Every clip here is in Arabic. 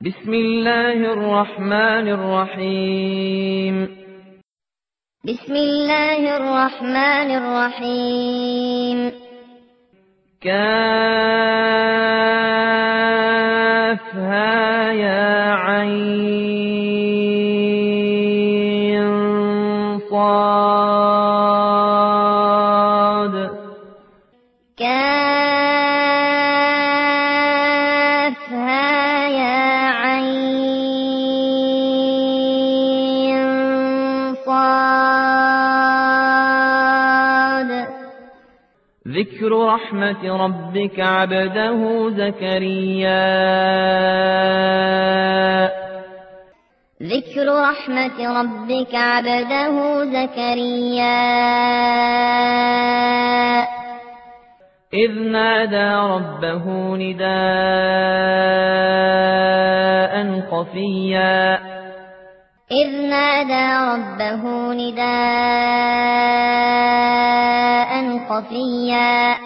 بسم الله الرحمن الرحيم. بسم الله الرحمن الرحيم. كافها رحمة ربك عبده زكريا. ذكر رحمة ربك عبده زكريا. إذ نادى ربه نداء خفيا. إذ نادى ربه نداء خفيا.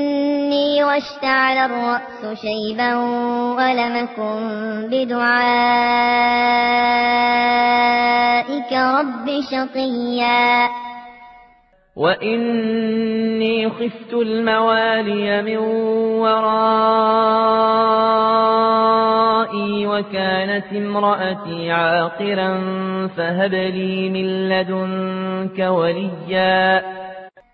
واشتعل الرأس شيبا ولمكن بدعائك رب شقيا. وإني خفت الموالي من ورائي وكانت امرأتي عاقرا فهب لي من لدنك وليا.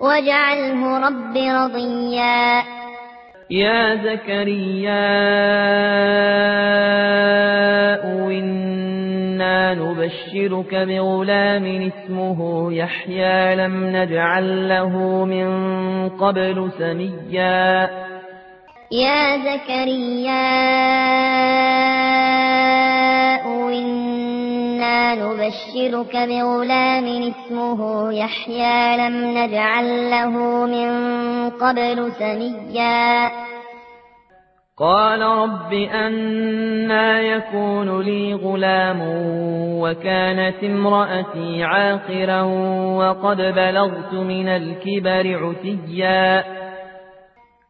واجعله رب رضيا. يا زكريا إنا نبشرك بغلام اسمه يحيى لم نجعل له من قبل سميا. يا زكريا إنا نبشرك بغلام اسمه يحيى لم نجعل له من قبل سميا قال رب أنا يكون لي غلام وكانت امرأتي عاقرا وقد بلغت من الكبر عتيا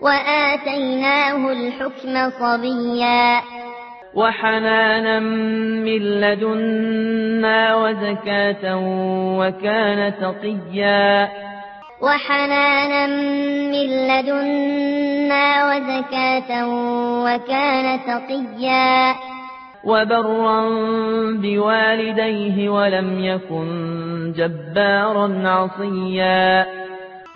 وآتيناه الحكم صبيا. وحنانا من لدنا وزكاة وكان تقيا. وحنانا من لدنا وزكاة وكان تقيا. وبرا بوالديه ولم يكن جبارا عصيا.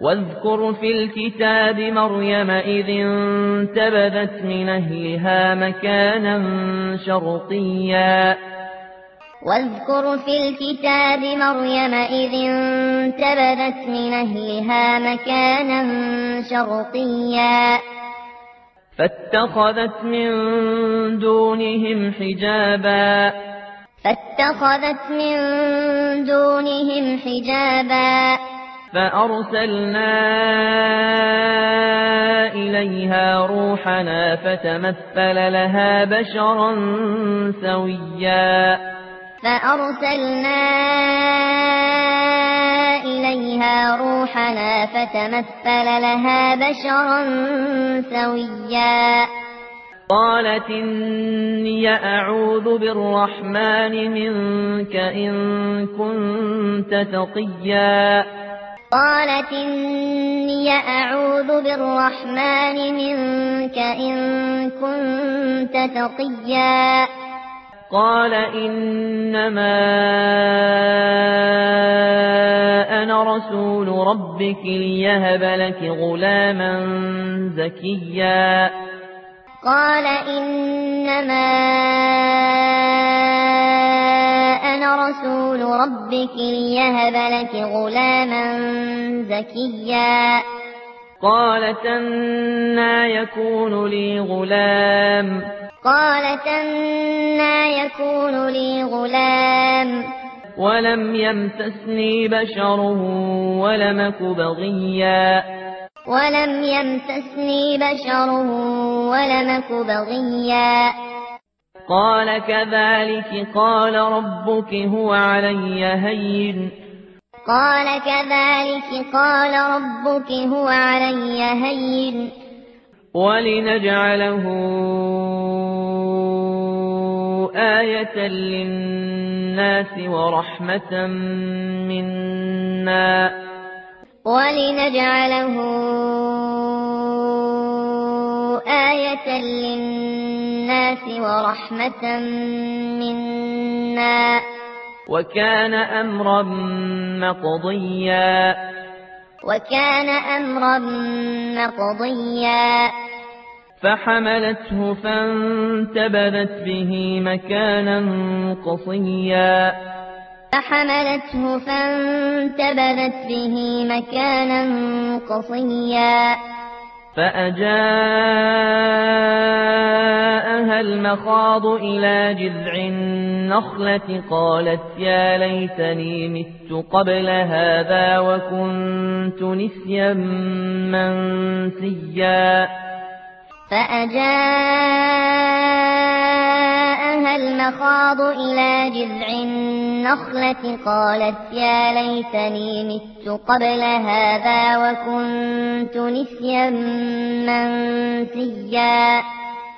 واذكر في الكتاب مريم إذ انتبذت من أهلها مكانا شرقيا. واذكر في الكتاب مريم إذ انتبذت من أهلها مكانا شرقيا. فاتخذت من دونهم حجابا. فاتخذت من دونهم حجابا. فأرسلنا إليها روحنا فتمثل لها بشرا سويا. فأرسلنا إليها روحنا فتمثل لها بشرا سويا. قالت إني أعوذ بالرحمن منك إن كنت تقيا. قالت إني أعوذ بالرحمن منك إن كنت تقيا. قال إنما أنا رسول ربك ليهب لك غلاما زكيا. قال إنما أنا رسول ربك ليهب لك غلاما زكيا. قالت أنا يكون لي غلام. قالت أنا يكون لي غلام. ولم يمسسني بشر ولمك بغيا. ولم يمسسني بشر ولمك بغيا. قال كذلك قال ربك هو علي هين. قال كذلك قال ربك هو علي هين. ولنجعله آية للناس ورحمة منا. ولنجعله آية للناس ورحمة منا. وكان أمرا مقضيا. وكان أمرا مقضيا. فحملته فانتبذت به مكانا قصيا. فحملته فانتبذت به مكانا قصيا. فأجاءها المخاض إلى جذع النخلة قالت يا ليتني مت قبل هذا وكنت نسيا منسيا. فأجاءها المخاض إلى جذع النخلة قالت يا ليتني مت قبل هذا وكنت نسيا منسيا.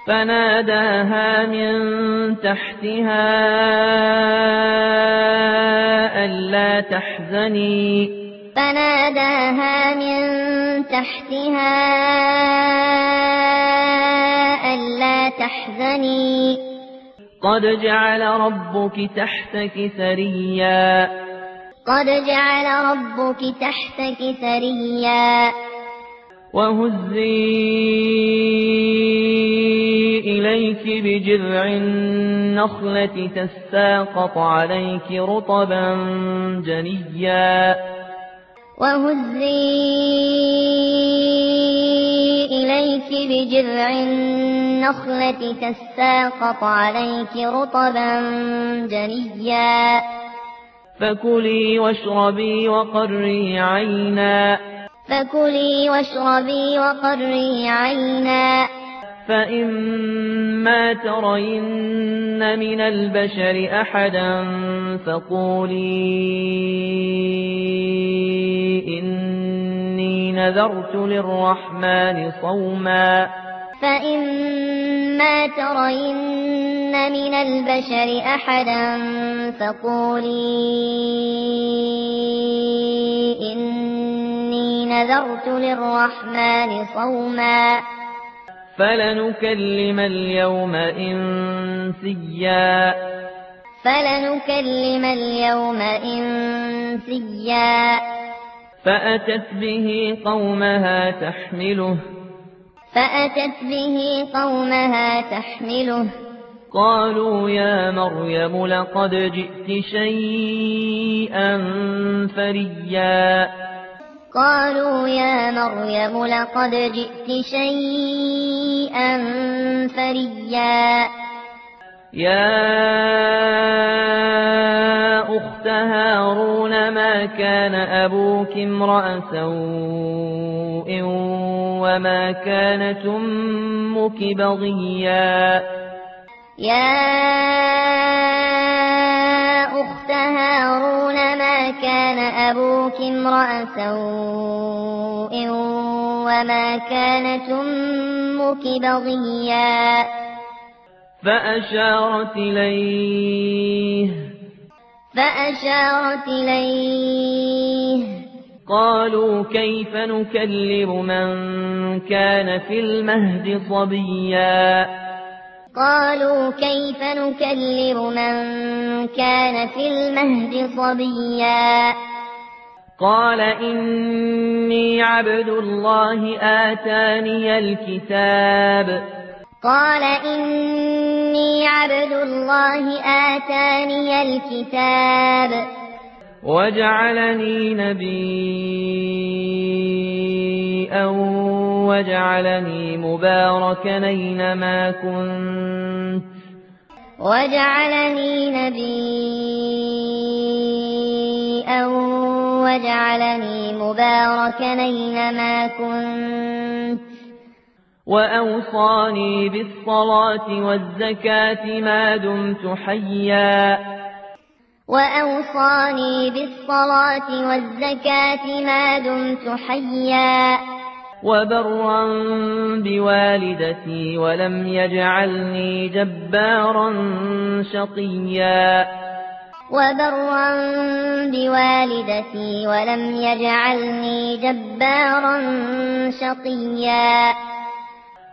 فناداها من تحتها ألا تحزني. فناداها من تحتها ألا تحزني. قد جعل ربك تحتك سريا قد جعل ربك تحتك سريا وهزي إليك بجذع النخلة تساقط عليك رطبا جنيا. وهزي إليك بجذع النخلة تساقط عليك رطبا جنيا. فكلي واشربي وقري عينا. فكلي واشربي وقري عينا. فإما ترين من البشر أحدا فقولي إني نذرت للرحمن صوما. فإما ترين من البشر أحدا فقولي إني نذرت للرحمن صوما. فلنكلم اليوم إنسيا. فلنكلم اليوم إنسيا. فأتت به قومها تحمله. فأتت به قومها تحمله. قالوا يا مريم لقد جئت شيئا فريا. قالوا يا مريم لقد جئت شيئا فريا. يا أخت هارون ما كان أبوك امرأ سوء وما كانت أمك بغيا يا أخت هارون ما كان أبوك امرأ سوء وما كانت أمك بغيا فأشارت إليه. فأشارت إليه. قالوا كيف نكلم من كان في المهد صبيا؟ قالوا كيف نكلم من كان في المهد صبيا؟ قال إني عبد الله آتاني الكتاب. قال إني عبد الله آتاني الكتاب. وجعلني نبيا وجعلني مباركا أينما كنت. وجعلني نبيا وجعلني مباركا أينما كنت. وأوصاني بالصلاة والزكاة ما دمت حيا. وأوصاني بالصلاة والزكاة ما دمت حيا. وبرا بوالدتي ولم يجعلني جبارا شقيا. وبرا بوالدتي ولم يجعلني جبارا شقيا.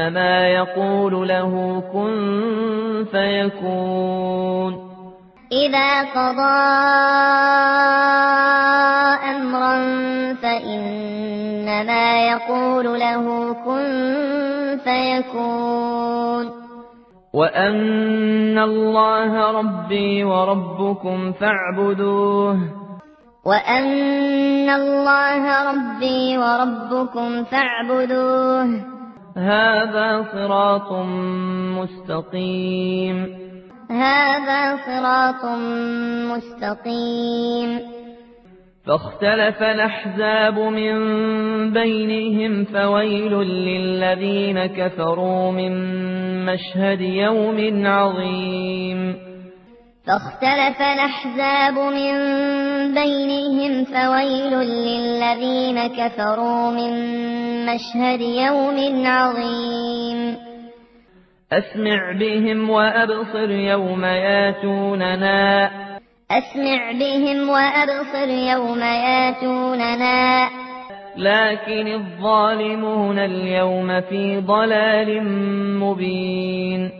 فإنما يقول له كن فيكون. إذا قضى أمرا فإنما يقول له كن فيكون. وأن الله ربي وربكم فاعبدوه. وأن الله ربي وربكم فاعبدوه. هذا صراط مستقيم. هذا صراط مستقيم. فاختلف الأحزاب من بينهم فويل للذين كفروا من مشهد يوم عظيم. فاختلف الأحزاب من بينهم فويل للذين كفروا من مشهد يوم عظيم. أسمع بهم وأبصر يوم ياتوننا. أسمع بهم وأبصر يوم ياتوننا. لكن الظالمون اليوم في ضلال مبين.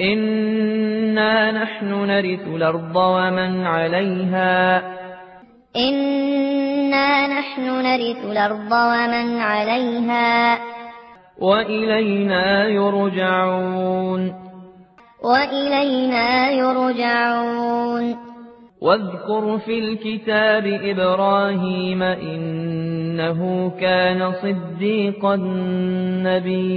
إنا نحن نرث الأرض ومن عليها إنا نحن نرث الأرض ومن عليها وإلينا يرجعون وإلينا يرجعون واذكر في الكتاب إبراهيم إنه كان صديقا نبيئا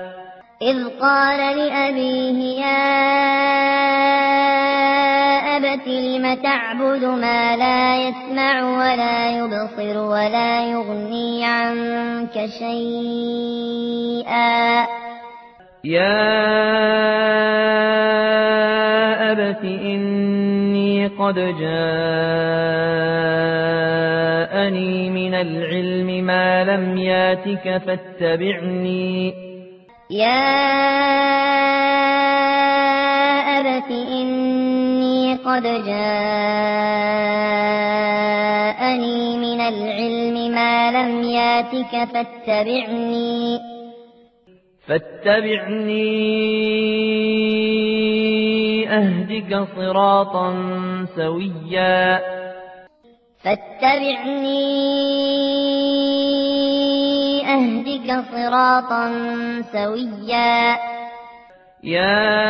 إذ قال لأبيه يا أبت لم تعبد ما لا يسمع ولا يبصر ولا يغني عنك شيئا؟ يا أبت إني قد جاءني من العلم ما لم ياتك فاتبعني. يا أبت إني قد جاءني من العلم ما لم ياتك فاتبعني فاتبعني أهدك صراطا سويا فاتبعني أهدك صراطا سويا. يا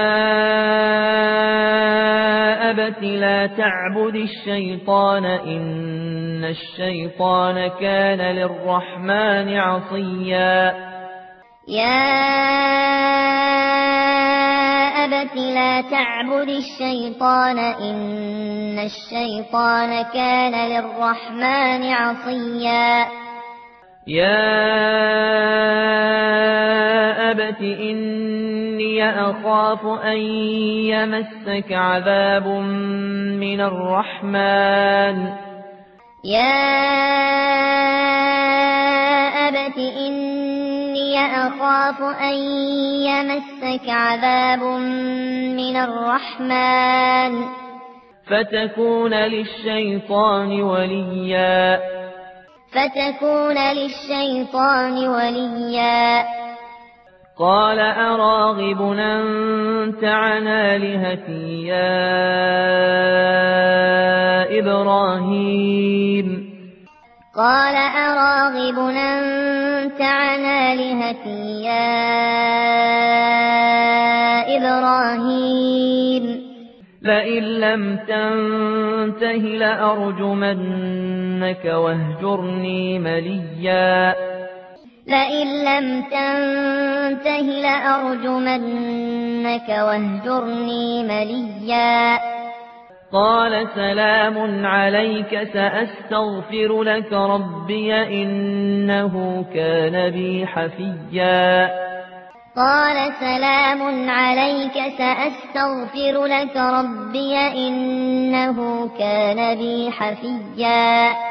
أبت لا تعبد الشيطان إن الشيطان كان للرحمن عصيا. يا أبت لا تعبد الشيطان إن الشيطان كان للرحمن عصيا. يا أبت إني أخاف أن يمسك عذاب من الرحمن يا أبت إني أخاف أن يمسك عذاب من الرحمن فتكون للشيطان وليا فتكون للشيطان وليا. قال أراغب أنت عن آلهتي يا إبراهيم؟ قال أراغب أنت عن آلهتي يا إبراهيم؟ لئن لم تنته لأرجمنك واهجرني مليا. لئن لم تنته لأرجمنك واهجرني مليا. قال سلام عليك سأستغفر لك ربي إنه كان بي حفيا. قال سلام عليك سأستغفر لك ربي إنه كان بي حفيا.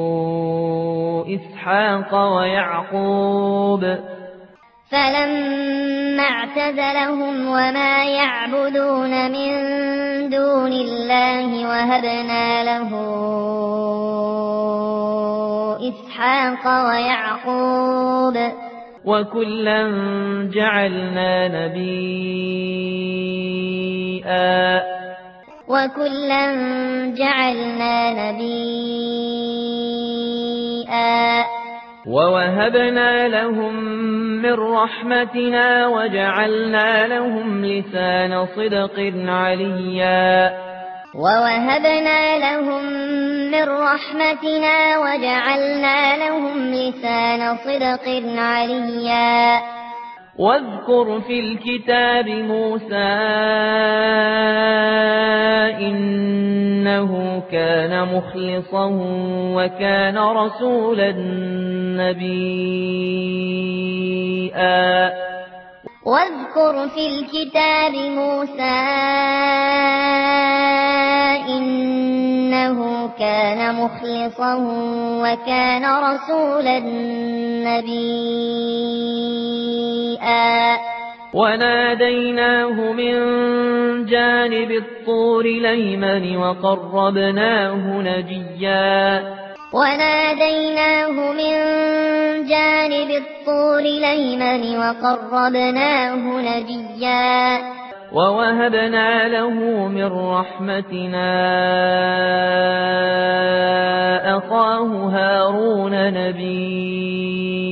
إسحاق ويعقوب. فلما اعتزلهم وما يعبدون من دون الله وهبنا له إسحاق ويعقوب. وكلا جعلنا نبيئا وكلا جعلنا نبيئا ووهبنا لهم من رحمتنا وجعلنا لهم لسان صدق عليا. ووهبنا لهم من رحمتنا وجعلنا لهم لسان صدق عليا. واذكر في الكتاب موسى إنه كان مخلصا وكان رسولا نبيا. واذكر في الكتاب موسى إنه كان مخلصا وكان رسولا نبيا. وناديناه من جانب الطور ليمن وقربناه نجيا. وناديناه من جانب الطور ليمن وقربناه نجيا ووهبنا له من رحمتنا أخاه هارون نبيئا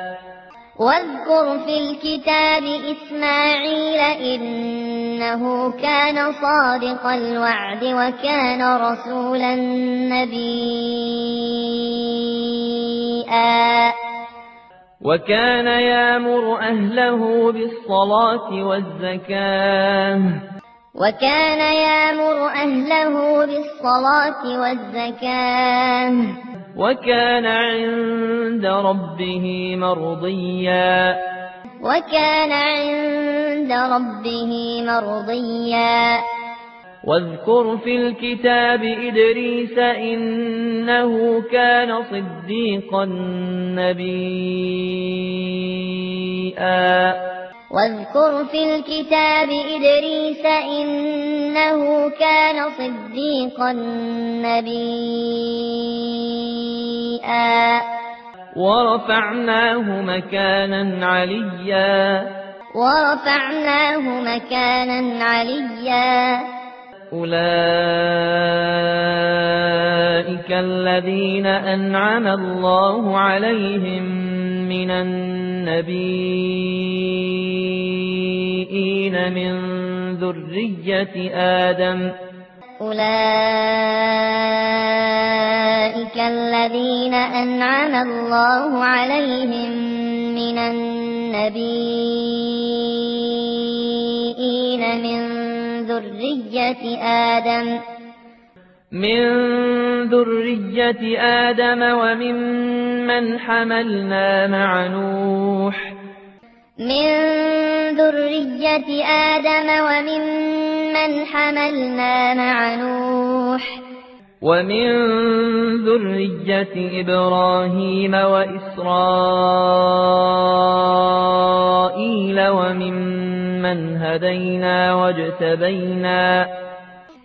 واذكر في الكتاب إسماعيل إنه كان صادق الوعد وكان رسولا نبيئا وكان يامر أهله بالصلاة والزكاة. وكان يامر أهله بالصلاة والزكاة. وكان عند ربه مرضيا. وكان عند ربه مرضيا. واذكر في الكتاب إدريس إنه كان صديقا نبيئا واذكر في الكتاب إدريس إنه كان صديقا نبيئا ورفعناه مكانا عليا. ورفعناه مكانا عليا. أولئك الذين أنعم الله عليهم من النبيين من ذرية آدم. أولئك الذين أنعم الله عليهم من النبيين من ذرية آدم. من ذرية آدم وممن حملنا مع نوح من ذرية آدم وممن حملنا مع نوح ومن ذرية إبراهيم وإسرائيل وممن هدينا واجتبينا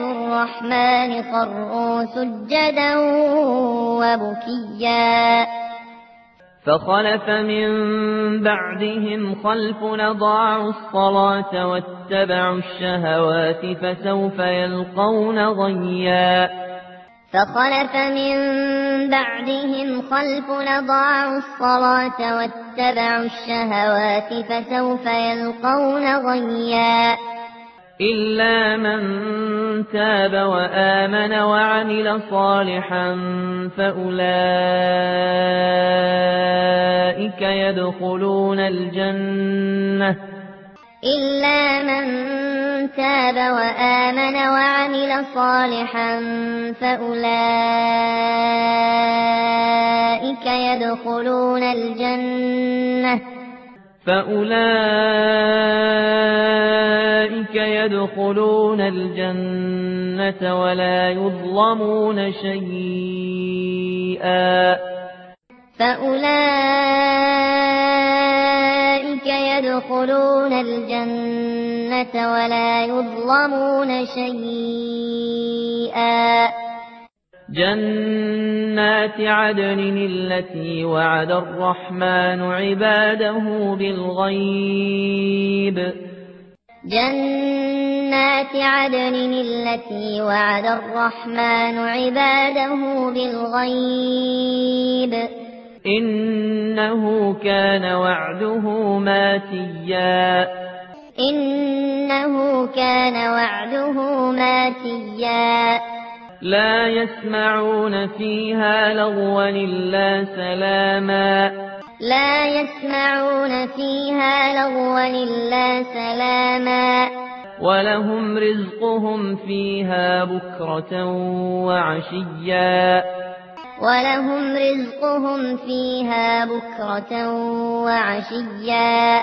الرحمن خروا سجدا وبكيا فخلف من بعدهم خلف نضاعوا الصلاة واتبعوا الشهوات فسوف يلقون غيا فخلف من بعدهم خلف نضاعوا الصلاة واتبعوا الشهوات فسوف يلقون غيا إلا من تاب وآمن وعمل صالحا فأولئك يدخلون الجنة إلا من تاب وآمن وعمل صالحا فأولئك يدخلون الجنة فأولئك يدخلون الجنة ولا يظلمون شيئا. فأولئك يدخلون الجنة ولا يظلمون شيئا. جنات عدن التي وعد الرحمن عباده بالغيب. جنات عدن التي وعد الرحمن عباده بالغيب. إنه كان وعده ماتيا. إنه كان وعده ماتيا. لا يسمعون فيها لغوا إلا سلاما. لا يسمعون فيها لغوا إلا سلاما. ولهم رزقهم فيها بكرة وعشيا. ولهم رزقهم فيها بكرة وعشيا.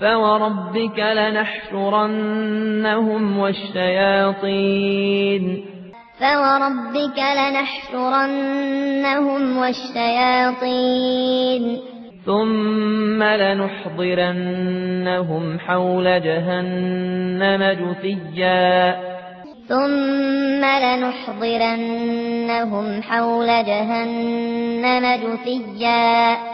فوربك لنحشرنهم والشياطين فوربك لنحشرنهم والشياطين ثم لنحضرنهم حول جهنم جثيا. ثم لنحضرنهم حول جهنم جثيا.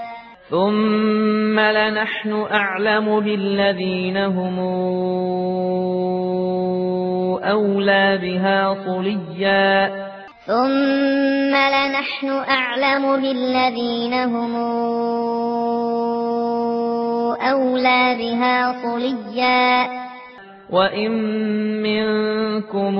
ثم لنحن أعلم بالذين هم أولى بها صليا. ثم لنحن أعلم بالذين هم أولى بها صليا. وإن منكم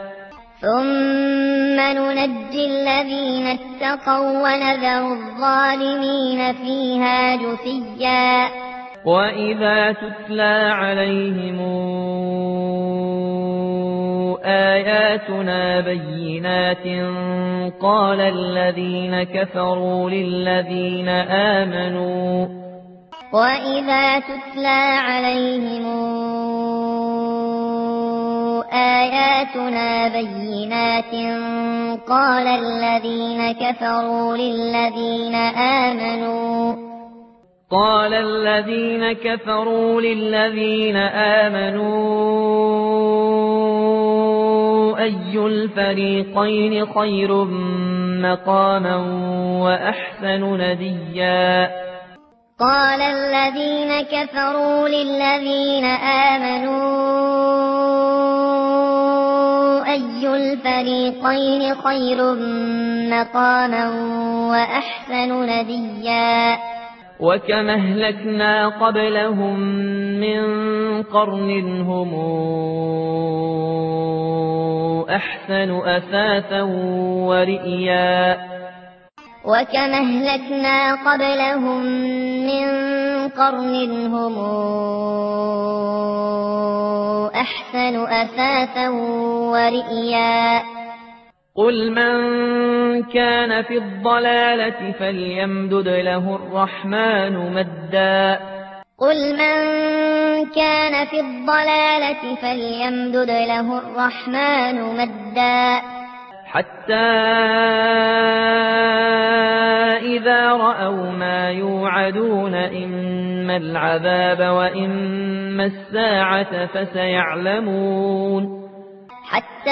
ثم ننجي الذين اتقوا ونذر الظالمين فيها جثيا. وإذا تتلى عليهم آياتنا بينات قال الذين كفروا للذين آمنوا وإذا تتلى عليهم آياتنا بينات. قال الذين كفروا للذين آمنوا. قال الذين كفروا للذين آمنوا أي الفريقين خير مقاما وأحسن نديا؟ قال الذين كفروا للذين آمنوا أي الفريقين خير مقاما وأحسن نديا وكم أهلكنا قبلهم من قرن هم أحسن أثاثا ورئيا. وكم أهلكنا قبلهم من قرن هم أحسن أثاثا ورئيا. قل من كان في الضلالة فليمدد له الرحمن مدا. قل من كان في الضلالة فليمدد له الرحمن مدا. حتى إذا رأوا ما يوعدون إما العذاب وإما الساعة فسيعلمون. حتى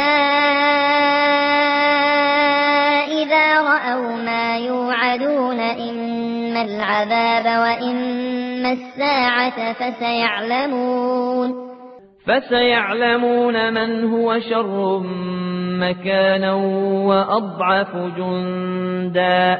إذا رأوا ما يوعدون إما العذاب وإما الساعة فسيعلمون. فسيعلمون من هو شر مكانا وأضعف جندا.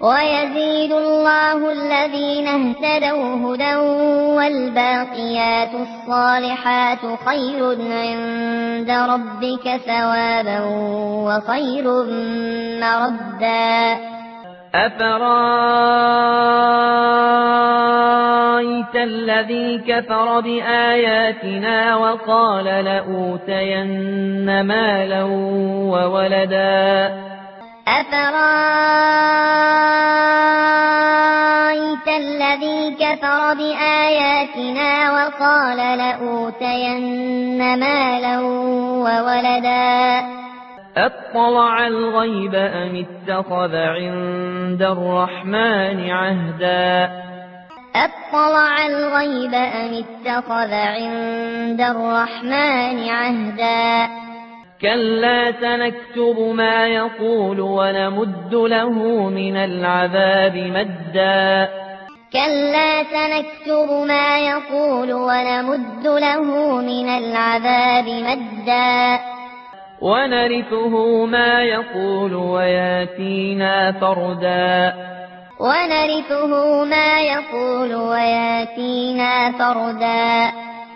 ويزيد الله الذين اهتدوا هدى والباقيات الصالحات خير عند ربك ثوابا وخير مردا. أفرأيت الذي كفر بآياتنا وقال لأوتين مالا وولدا أفرأيت الذي كفر بآياتنا وقال لأوتين مالا وولدا؟ أطلع الغيب أم اتخذ عند الرحمن عهدا؟ أطلع الغيب أم اتخذ عند الرحمن عهدا؟ كلا سنكتب ما يقول ونمد له من العذاب مدا. كلا سنكتب ما يقول ونمد له من العذاب مدا. ونرثه ما يقول وياتينا فردا. ونرثه ما يقول وياتينا فردا.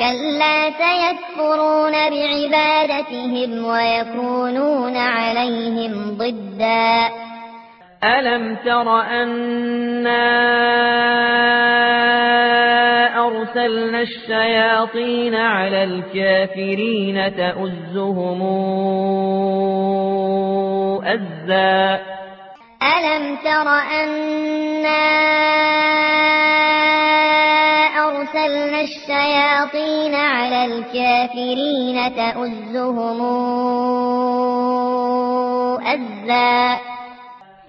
كلا سيكفرون بعبادتهم ويكونون عليهم ضدا. ألم تر أنا أرسلنا الشياطين على الكافرين تأزهم أزا؟ ألم تر أنا أرسلنا الشياطين على الكافرين تأزهم أزا.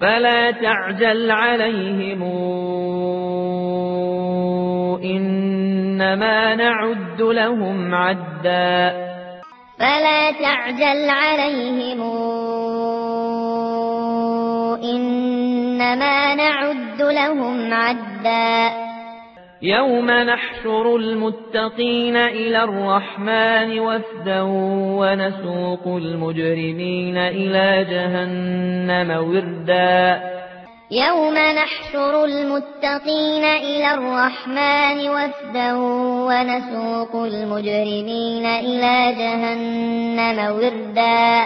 فلا تعجل عليهم. إنما نعد لهم عدا. فلا تعجل عليهم. إنما نعد لهم عدا. يوم نحشر المتقين إلى الرحمن وفدا ونسوق المجرمين إلى جهنم وردا يوم نحشر المتقين إلى الرحمن وفدا ونسوق المجرمين إلى جهنم وردا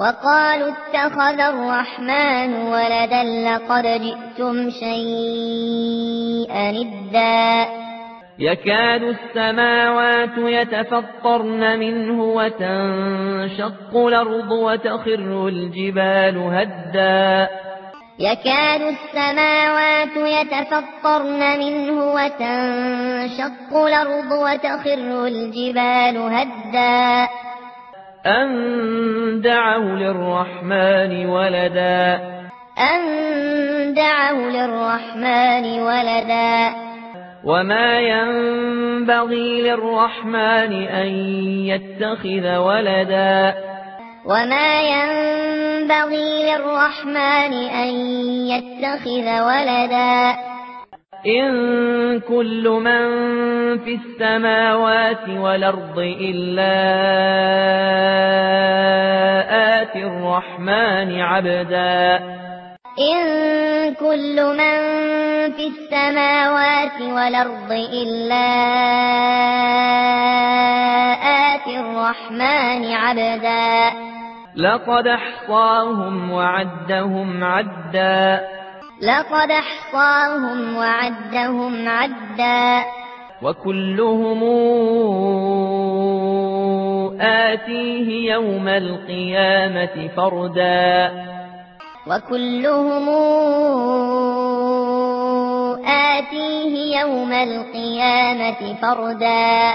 وقالوا اتخذ الرحمن ولدا لقد جئتم شيئا ندا يكاد السماوات يتفطرن منه وتنشق الأرض وتخر الجبال هدا. يكاد السماوات يتفطرن منه وتنشق الأرض وتخر الجبال هدا. أن دعوا للرحمن ولدا أن دعوا للرحمن ولدا وما ينبغي للرحمن أن يتخذ ولدا وما ينبغي للرحمن أن يتخذ ولدا إن كل من في السماوات والأرض إلا آتي الرحمن عبدا. إن كل من في السماوات والأرض إلا آتي الرحمن عبدا. لقد أحصاهم وعدهم عدا. لقد أحصاهم وعدهم عدا. وكلهم آتيه يوم القيامة فردا. وكلهم آتيه يوم القيامة فردا.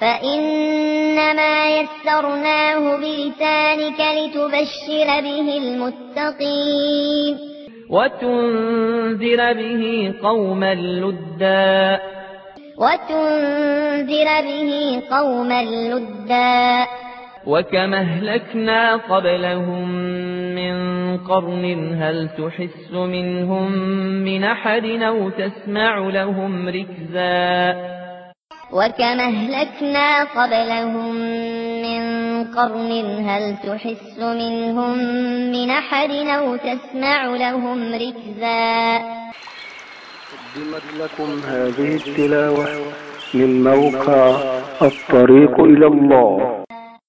فإنما يسرناه بلسانك لتبشر به المتقين. وتنذر به قوما لدا. وتنذر به قوما لدا. وكما أهلكنا قبلهم من قرن هل تحس منهم من أحد أو تسمع لهم ركزا؟ وكما أهلكنا قبلهم من قرن هل تحس منهم من أحد أو تسمع لهم ركزا؟ قدمت لكم هذه التلاوة من موقع الطريق إلى الله.